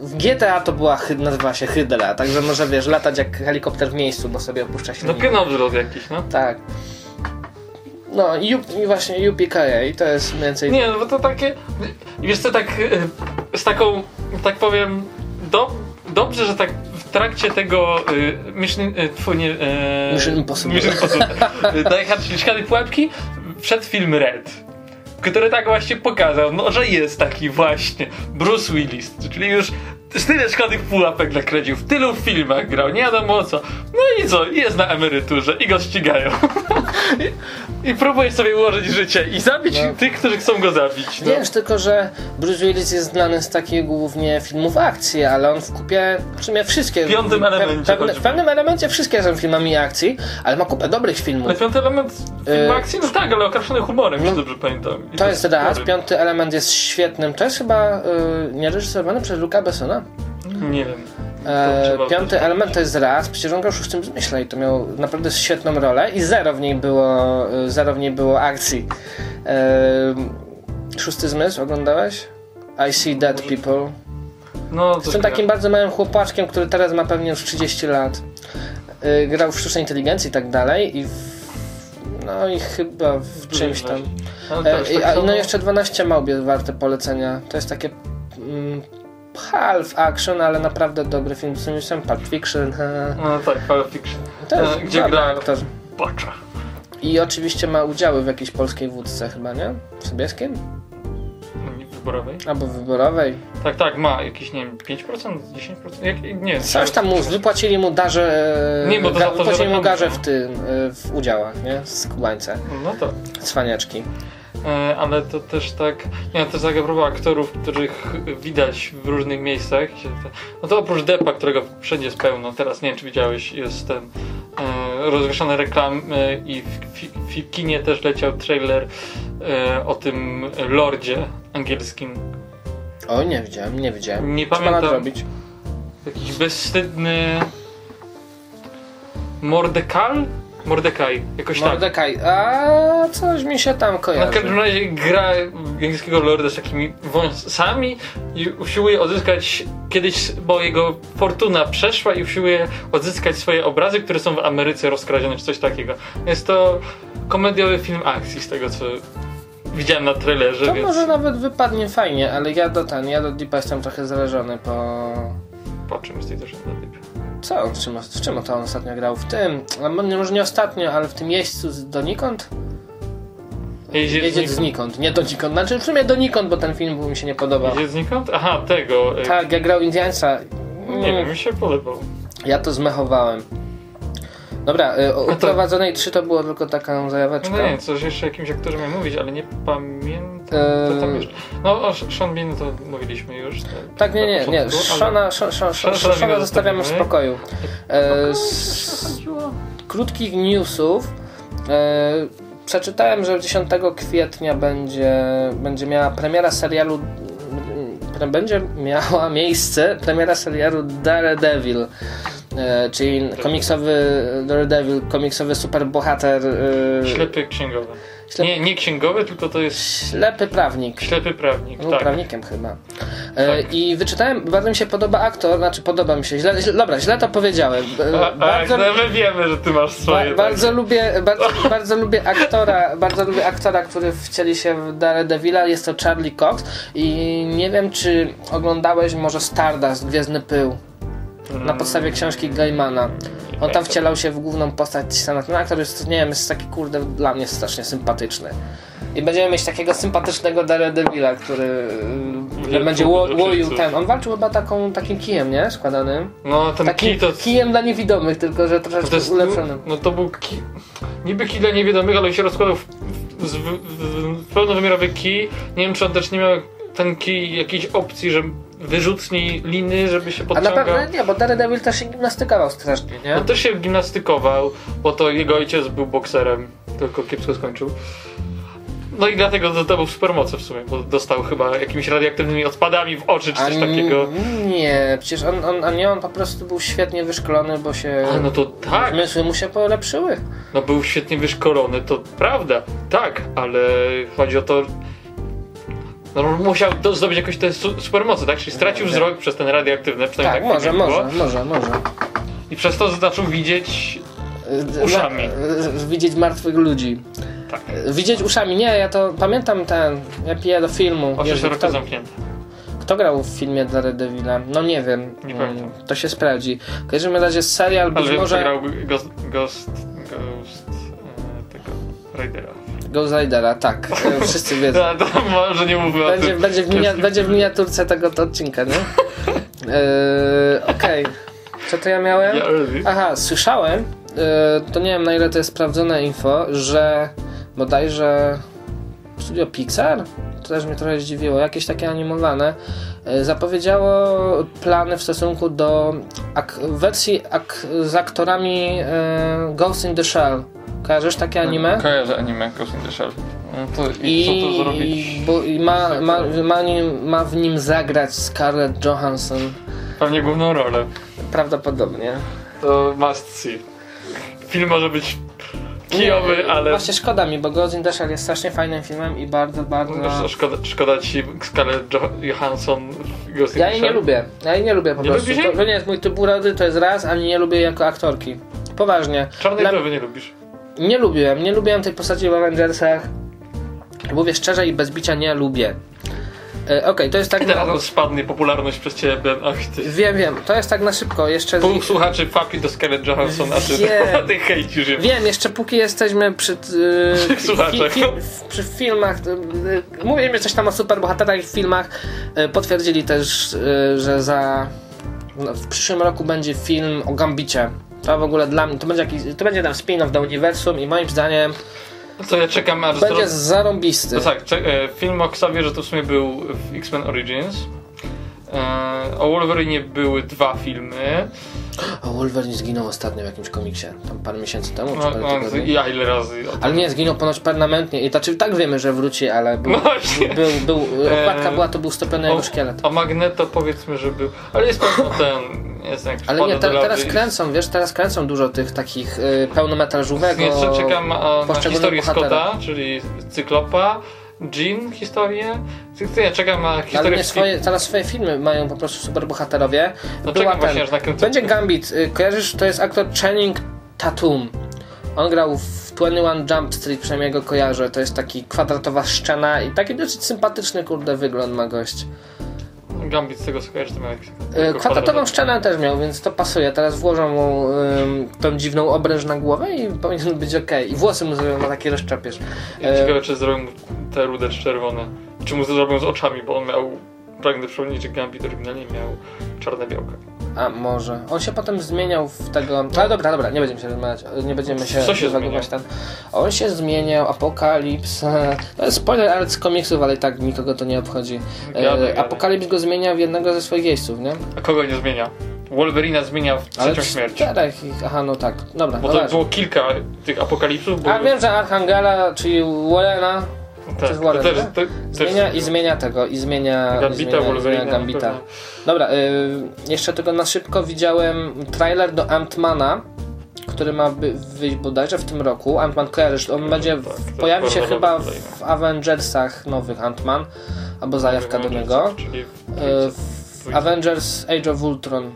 W GTA to była, nazywa się Hydra, także może wiesz, latać jak helikopter w miejscu, bo sobie opuszcza się. no pionowzrost jakiś, no. Tak. No i, i właśnie UPKA i to jest mniej więcej... Nie, no bo to takie. Wiesz co, tak e, z taką, tak powiem, do, dobrze, że tak w trakcie tego e, Mission, e, tfu, nie, e, Mission Impossible. Mission Impossible. Die Hard, Pułapki, wszedł film Red. Który tak właśnie pokazał, no, że jest taki właśnie Bruce Willis, czyli już tyle szklanych pułapek nakręcił, w tylu filmach grał, nie wiadomo o co. No i co, jest na emeryturze i go ścigają. I, I próbuje sobie ułożyć życie i zabić No. tych, którzy chcą go zabić. No. Wiesz, tylko że Bruce Willis jest znany z takich głównie filmów akcji, ale on w kupie w sumie wszystkie. W piątym pe- elemencie pewne, choćby. W pewnym elemencie wszystkie są filmami akcji, ale ma kupę dobrych Ale filmów. piąty element E, w akcji, no tak, ale okraszony humorem, jeśli dobrze pamiętam. I To jest raz, piąty element jest świetnym. To jest chyba y, nie reżyserowany przez Luca Bessona. Nie wiem. E, piąty element to jest raz, przecież on grał w szóstym zmyśle i to miał naprawdę świetną rolę i zero w niej było, y, zero w niej było akcji. E, szósty zmysł oglądałeś? I see dead people. No, Jestem takim bardzo małym chłopaczkiem, który teraz ma pewnie już 30 lat. Yy, grał w sztucznej inteligencji i tak dalej i w, no i chyba w czymś tam. No, E, tak a, samo- no jeszcze 12 małb jest warte polecenia. To jest takie mm, half action, ale naprawdę dobry film. Sam Pulp Fiction. No tak, Pulp Fiction. To jest E, Gdzie gra aktor. Bacza. I oczywiście ma udziały w jakiejś polskiej wódce chyba, nie? W Sobieskiej? Wyborowej? Albo wyborowej. Tak, tak, ma jakieś, nie wiem, 5%, 10%? Jak, nie. Coś tam mu, wypłacili mu darze, Nie, bo to ga- to, wypłacili mu są. w tym, y, w udziałach, nie? Z Kubańce. No to. Cwaniaczki. E, ale to też tak, nie to jest taka próba aktorów, których widać w różnych miejscach. No to oprócz Deppa, którego wszędzie jest pełno, teraz nie wiem czy widziałeś, jest ten e, rozwieszane reklamy i w, fi- w kinie też leciał trailer e, o tym lordzie angielskim. Oj, nie widziałem, nie widziałem. Nie Co ma pamiętam. nadrobić? Jakiś bezwstydny Mordekal? Mordekaj, jakoś tak. Mordekaj, a coś mi się tam Na kojarzy. każdym razie gra angielskiego lorda z takimi wąsami i usiłuje odzyskać kiedyś, bo jego fortuna przeszła i usiłuje odzyskać swoje obrazy, które są w Ameryce rozkradzione, czy coś takiego. Jest to komediowy film akcji, z tego co widziałem na trailerze, To więc... może nawet wypadnie fajnie, ale ja do ten, ja do Deepa jestem trochę zależony po... Po czym jest tej też na typ? Co on, w czym, w czym to on ostatnio grał? W tym, mo- może nie ostatnio, ale w tym jeźdźcu z donikąd? Jeździec, Jeździec znikąd, nie donikąd. Znaczy w sumie donikąd, bo ten film mi się nie podobał. Jeździec znikąd? Aha, tego. e, Tak, jak grał Indiańca. Nie wiem, mi się podobał. Ja to zmechowałem. Dobra, y, o uprowadzonej 3 to było tylko taka zajaweczka. No nie, coś jeszcze o jakimś aktorze miałem mówić, ale nie pamiętam. Tam? No o Sean Bean to mówiliśmy już. tak, Tak, nie, nie, nie. Szona zostawiamy w spokoju. E, z krótkich newsów e, przeczytałem, że 10 kwietnia będzie, będzie miała premiera serialu będzie miała miejsce premiera serialu Daredevil e, czyli komiksowy Daredevil, komiksowy superbohater Ślepy księgowy. Ślep- Nie, nie księgowy, tylko to jest ślepy prawnik ślepy prawnik. Był tak. prawnikiem chyba. E, Tak. I wyczytałem, bardzo mi się podoba aktor, znaczy podoba mi się, źle, źle, dobra, źle to powiedziałem. E, A, a bardzo, jak my wiemy, że ty masz swoje. ba, bardzo lubię, bardzo, bardzo lubię aktora, bardzo lubię aktora, który wcieli się w Daredevila, jest to Charlie Cox i nie wiem, czy oglądałeś może Stardust, Gwiezdny Pył, tak. Na podstawie książki Gaimana. On tam wcielał się w główną postać Sana. Ten aktor jest, nie wiem, jest taki kurde dla mnie strasznie sympatyczny. I będziemy mieć takiego sympatycznego Daredevila, który Wielką będzie ło, łoił ten. On walczył chyba taką, takim kijem, nie? Składanym. No ten Takim kij to... kijem dla niewidomych, tylko że troszeczkę to jest, ulepszonym. no to był kij... Niby kij dla niewiadomych, ale się rozkładał w, w, w, w, w pełnowymiarowy kij. Nie wiem, czy on też nie miał ten kij jakiejś opcji, że wyrzutni liny, żeby się A na podciągał. pewno nie, bo Daredevil też się gimnastykował strasznie, nie? On też się gimnastykował, bo to jego ojciec był bokserem, tylko kiepsko skończył. No i dlatego zdobył supermoce w sumie, bo dostał chyba jakimiś radioaktywnymi odpadami w oczy czy coś A takiego. Nie, przecież on, on, a nie, on po prostu był świetnie wyszkolony, bo się... A no to tak, Zmysły mu się polepszyły. no był świetnie wyszkolony, to prawda, tak, ale chodzi o to, no musiał do, zdobyć jakoś te su supermoce, tak? Czyli stracił Tak. wzrok przez ten radioaktywny, Tak, przynajmniej tak, może, w filmie było. może, może, może. I przez to zaczął widzieć Y, Uszami. no, y, Widzieć martwych ludzi. tak, Y, Widzieć uszami, nie, ja to pamiętam ten, ja piję do filmu. oczy Jezu, szeroko kto, zamknięte. kto grał w filmie Daredevila? No nie wiem. Nie Mm, pamiętam. To się sprawdzi. W każdym razie serial być Ale może grał Ghost, Ghost, Ghost e, tego Raidera. Ghost tak. y, Wszyscy wiedzą. No, to może nie mówmy o Będzie, tym. będzie, w minia, będzie w miniaturce tego odcinka, nie? Yy, Okej. Co to ja miałem? Aha, słyszałem, yy, to nie wiem na ile to jest sprawdzone info, że bodajże studio Pixar, to też mnie trochę zdziwiło, jakieś takie animowane, yy, zapowiedziało plany w stosunku do ak- wersji ak- z aktorami Ghost in the Shell. Kojarzysz takie anime? Kojarzę anime Ghost in the Shell. No to, I, i, co tu zrobić? bo, i ma, ma, ma, ma w nim zagrać Scarlett Johansson. Pewnie główną rolę. Prawdopodobnie. To must see. Film może być kijowy, Nie, ale... Właśnie szkoda mi, bo Ghost in the Shell jest strasznie fajnym filmem i bardzo, bardzo... No, szkoda, szkoda ci Scarlett Jo- Johansson Ghost in Ja the jej nie Shell. lubię. Ja jej nie lubię po Nie prostu. To, to nie jest mój typ urody, to jest raz, ani nie lubię jej jako aktorki. Poważnie. Czarnej Dla- nie lubisz. Nie lubiłem. Nie lubiłem tej postaci w Avengersach. Mówię szczerze i bez bicia nie lubię. E, Okej, to jest tak... Teraz on spadnie popularność przez ciebie. Ach, ty. Wiem, wiem. To jest tak na szybko. Jeszcze... Pół słuchaczy papi do Scarlett Johansson, a ty, a ty hejcisz ją. Wiem, jeszcze póki jesteśmy przy, yy, Słuchaczach. w- przy filmach, yy, mówimy coś tam o superbohaterach w filmach, yy, potwierdzili też, yy, że za no, w przyszłym roku będzie film o Gambicie. To w ogóle dla mnie, to będzie jakiś, to będzie tam spin-off do uniwersum i moim zdaniem To ja czekam aż będzie zrobię. zarąbisty. No tak, e, film o Xavierze to w sumie był w X-Men Origins. E, o Wolverine były dwa filmy. O, Wolverine zginął ostatnio w jakimś komiksie, tam parę miesięcy temu, czy No, parę no, tygodni. ja ile razy. o Ale nie, zginął ponoć permanentnie i znaczy tak wiemy, że wróci, ale był, No był, był, okładka Eee, była, to był stopiony jego szkielet. O Magneto powiedzmy, że był. Ale jest pewno ten. Jest jak Ale nie, te, teraz kręcą, wiesz, teraz kręcą dużo tych takich y, pełnometrażówego. Jeszcze czekam a, na historię bohaterów. Scotta, czyli Cyklopa, Jean historię. Ja czekam na Ale historię nie swoje, teraz swoje filmy mają po prostu superbohaterowie. No Była czekam właśnie aż nakręcę. Będzie Gambit. Y, Kojarzysz, to jest aktor Channing Tatum. On grał w 21 Jump Street, przynajmniej go kojarzę. To jest taki kwadratowa ściana i taki dosyć sympatyczny, kurde, wygląd ma gość. Gambit z tego co kojarzę, to miał jakiś... Y, Kwadratową ścianę też miał, więc to pasuje. Teraz włożą mu ym, tą dziwną obręcz na głowę i powinien być ok. I włosy mu zrobią na taki rozczapiesz. Ja Ciekawe, czy zrobią mu te rude czy czerwone. Czy mu to zrobią z oczami, bo on miał... Pragnę przypomnieć, że Gambit oryginalnie miał czarne białka. A może. On się potem zmieniał w tego. Ale dobra, dobra, nie będziemy się rozmawiać. Nie będziemy się Co się tam. On się zmieniał, Apokalips. e, To jest spoiler alert z komiksów, ale i tak nikogo to nie obchodzi. E, gadaj. Apokalips go zmienia w jednego ze swoich jeźdźców, nie? A kogo nie zmienia? Wolverina zmienia w trzecią śmierć. czterech. Aha, no tak. Dobra, Bo no to ważne. było kilka tych apokalipsów. Bo A wiem, że Archangela, czyli Wolena, tak, jest Warren, to też, to, zmienia też, i zmienia tego, i zmienia. i Gambita, zmienia, Wolverina. zmienia Gambita. Dobra, y, jeszcze tylko na szybko widziałem trailer do Ant-Mana, który ma by, wyjść bodajże w tym roku. Ant-Man kojarzysz, on będzie, tak, pojawi się chyba w Avengersach nowych Ant-Man, albo zajawka do niego. Czyli Y, w Avengers Age of Ultron,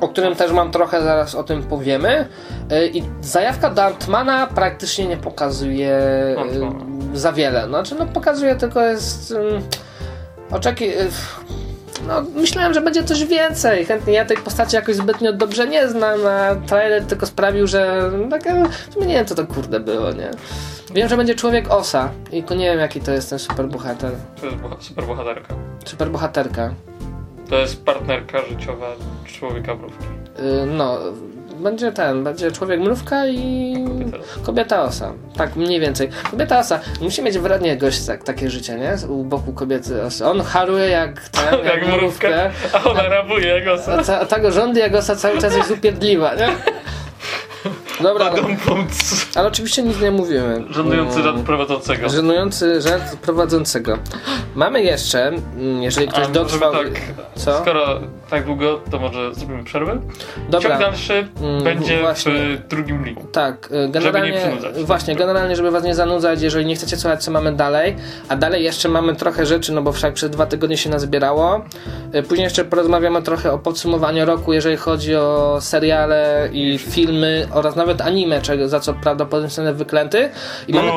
o którym też mam trochę, zaraz o tym powiemy. Y, I zajawka do Ant-Mana praktycznie nie pokazuje Ant-Mana. za wiele. Znaczy, no pokazuje tylko jest... ym, Oczeki... y, No, myślałem, że będzie coś więcej. Chętnie ja tej postaci jakoś zbytnio dobrze nie znam, a trailer tylko sprawił, że tak, e, w sumie nie wiem co to kurde było, nie? Wiem, że będzie Człowiek Osa i tylko nie wiem jaki to jest ten superbohater. to jest boha- super bohaterka. Superbohaterka. To jest partnerka życiowa człowieka mrówki. Y, No, będzie ten, będzie człowiek mrówka i Kobieta. kobieta osa. Tak, mniej więcej. Kobieta osa. Musi mieć wrednie gość tak, takie życie, nie? U boku kobiety osy. On haruje jak ten, Jak mrówkę, a ona rabuje go A, ta, a ta go rządy jak osa cały czas jest upierdliwa, nie? Dobra, no, ale oczywiście nic nie mówimy. Żenujący Mm, rad prowadzącego. Żenujący żart prowadzącego. Mamy jeszcze, mm, jeżeli ktoś A, może dotrwał... tak, Co? Skoro tak długo, to może zrobimy przerwę. Dobra. Ciąg dalszy Mm, będzie właśnie. w drugim linku. Tak, y, generalnie, przynudzać. właśnie, generalnie, żeby was nie zanudzać, jeżeli nie chcecie słuchać, co mamy dalej, a dalej jeszcze mamy trochę rzeczy, no bo wszak przez dwa tygodnie się nazbierało. Y, Później jeszcze porozmawiamy trochę o podsumowaniu roku, jeżeli chodzi o seriale i filmy oraz nawet anime, czego, za co prawdopodobnie zostanę wyklęty. I mamy,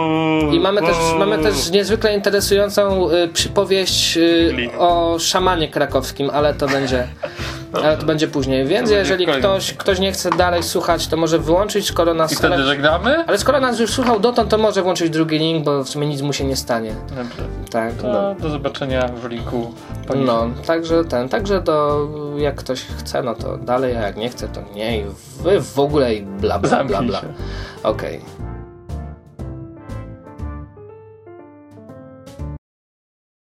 i mamy, też, mamy też niezwykle interesującą y, przypowieść y, o szamanie krakowskim, ale to będzie, ale to będzie później. Więc będzie jeżeli ktoś, ktoś nie chce dalej słuchać, to może wyłączyć, skoro nas I wtedy żegnamy? ale skoro nas już słuchał dotąd, to może włączyć drugi link, bo w sumie nic mu się nie stanie. Dobrze. Tak, no. To do zobaczenia w linku. poniżej. No, także ten, także to jak ktoś chce, no to dalej, a jak nie chce, to nie i wy w ogóle i bla bla bla bla. Okej.